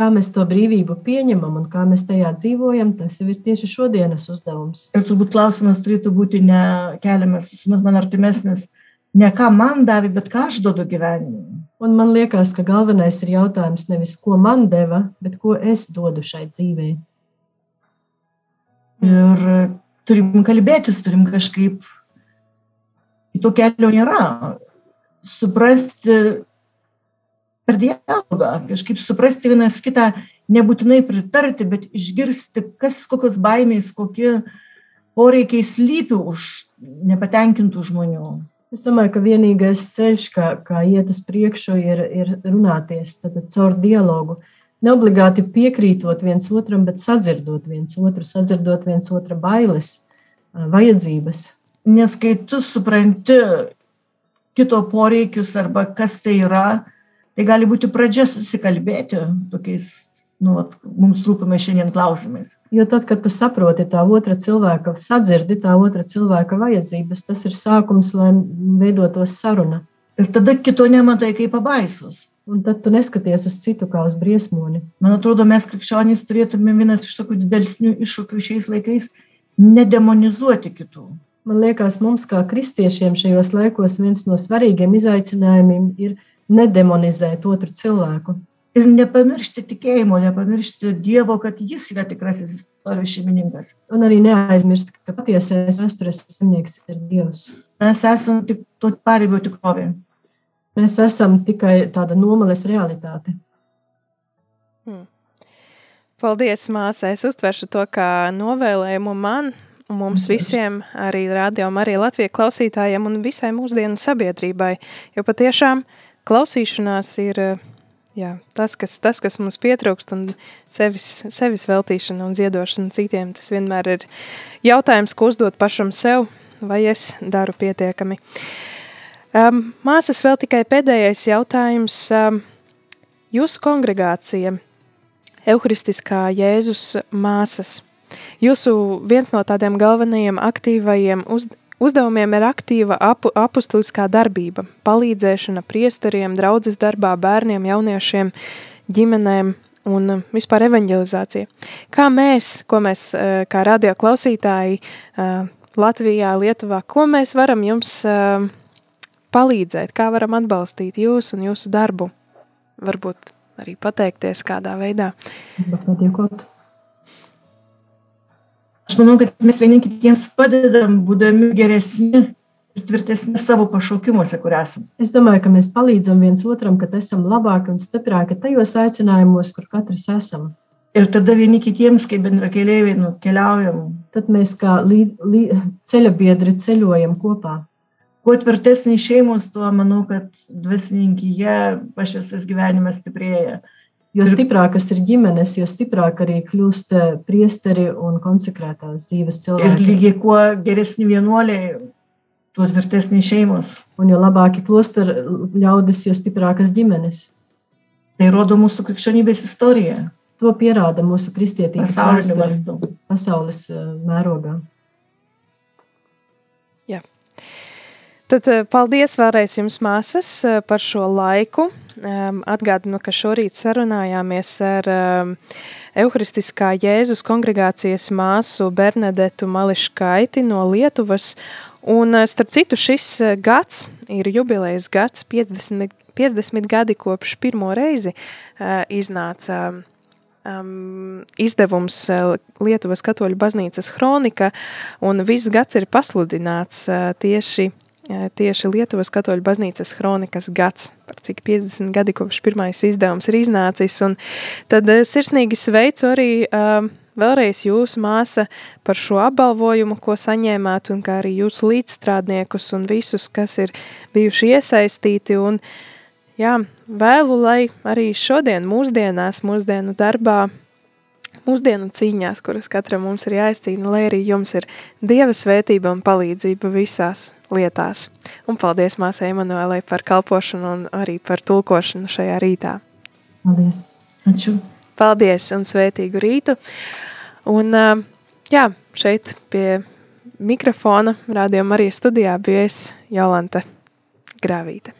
Kā mēs to brīvību pieņemam un kā mēs tajā dzīvojam, tas jau ir tieši šodienas uzdevums. Ir turbūt klausimas turėtų būti ne keliamas, man artimesnis, ne ką man davė, bet ką aš duodu gyvenimui. Un man liekas, ka galvenais ir jautājums nevis, ko man deva, bet ko es dodu šai dzīvei. Ir turim kalbėtis, turim kažkaip, to kelio nėra. Suprasti per dialogą, kažkaip suprasti vienas kitą, nebūtinai pritarti, bet išgirsti, kas, kokios baimės, kokie poreikiai slypi už nepatenkintų žmonių. Es domāju, ka vienīgais ceļš, kā, kā iet uz priekšu, ir, ir runāties caur dialogu. Neobligāti piekrītot viens otram, bet sadzirdot viens otru, sadzirdot viens otra bailes, vajadzības. Nes kai tu supranti kito poreikius arba kas tai yra, tai gali būti pradžia susikalbėti tokiais nu, vat, mums rūpimais šiandien klausimais. Jo tad, kad tu saproti tā otra cilvēka, sadzirdi tā otra cilvēka vajadzības, tas ir sākums, lai veidotos saruna. Ir tada kito nematai kaip pabaisus. Un tad tu neskaties uz citu kā uz briesmoni. Man atrodo, mes krikščionys turėtume vienas iš tokių didesnių iššūkių šiais laikais nedemonizuoti kitų. Man liekas, mums kā kristiešiem šajos laikos viens no svarīgiem izaicinājumiem ir nedemonizēt otru cilvēku. Ir nepamiršti tikėjimo, nepamiršti Dievo, kad Jis yra tikrasis istorijos šeimininkas. Un arī neaizmirst, ka patiesais vēstures zemnieks ir Dievs. Mes esame tik to paribio tikrovė. Mēs esam tikai tāda nomales realitāte. Hmm. Paldies, māsai. Es uztveršu to kā novēlējumu man un mums visiem, arī radio arī Latvijas klausītājiem un visai mūsdienu sabiedrībai, jo patiešām klausīšanās ir jā, tas, kas, tas, kas mums pietrūkst un sevis, sevis veltīšana un ziedošana citiem, tas vienmēr ir jautājums, ko uzdot pašam sev, vai es daru pietiekami. Um, māsas vēl tikai pēdējais jautājums. Um, jūsu kongregācija, Euharistiskā Jēzus māsas, Jūsu viens no tādiem galvenajiem aktīvajiem uz, uzdevumiem ir aktīva apu, apustuliskā darbība, palīdzēšana priesteriem, draudzes darbā, bērniem, jauniešiem, ģimenēm un vispār evanģelizācija. Kā mēs, ko mēs kā radio klausītāji Latvijā, Lietuvā, ko mēs varam jums palīdzēt, kā varam atbalstīt jūs un jūsu darbu? Varbūt arī pateikties kādā veidā. Padėkot. Aš manau, kad mes vieni kitiems padedam, būdami geresni ir tvirtesni savo pašaukimuose, kur esam. Es domāju, ka mēs palīdzam viens otram, kad esam labāki un stiprāki tajos aicinājumos, kur katrs esam. Ir tada vieni kitiems, kaip bendrakeliaiviai, nu, keliaujam. Tad mēs kā lī, lī, ceļa biedri ceļojam kopā. Kuo tvirtesnė šeimos, tuo manau, kad dvasininkyje pašvestas gyvenimas stiprėja. Jo stiprākas ir ģimenes, jo stiprāk arī kļūst priesteri un konsekrētās dzīves Ir cilvēki. lygiai kuo geresni vienuoliai, tuo tvirtesnė šeimos. Un jo labāki klosteru ļaudis, jo stiprākas ģimenes. Tai rodo mūsų krikščionybės istorija. To pierāda mūsu kristietības Pasauliniu vēsture mastu. pasaules eh, mērogā. Tad eh, paldies vēlreiz jums, māsas, eh, par šo laiku. Um, atgādinu, ka šorīt sarunājāmies ar um, Euharistiskā Jēzus kongregācijas māsu Bernadetu Mališkaiti no Lietuvas. Un, eh, starp citu, šis gads ir jubilejas gads, 50, 50 gadi kopš pirmo reizi iznāca um, izdevums Lietuvas katoļu baznīcas hronika, un viss gads ir pasludināts uh, tieši tieši Lietuvas katoļu baznīcas hronikas gads, par cik 50 gadi kopš pirmais izdevums ir iznācis, un tad sirsnīgi sveicu arī uh, vēlreiz jūsu māsa par šo apbalvojumu, ko saņēmāt, un kā arī jūsu līdzstrādniekus un visus, kas ir bijuši iesaistīti, un jā, vēlu, lai arī šodien mūsdienās, mūsdienu darbā, mūsdienu cīņās, kuras katram mums ir jāizcīna, lai arī jums ir Dieva svētība un palīdzība visās lietās. Un paldies māsai Emanuēlai par kalpošanu un arī par tulkošanu šajā rītā. Paldies! Ačiū. Paldies un svētīgu rītu! Un jā, šeit pie mikrofona Radio Marijas studijā bija es Jolanta Grāvīte.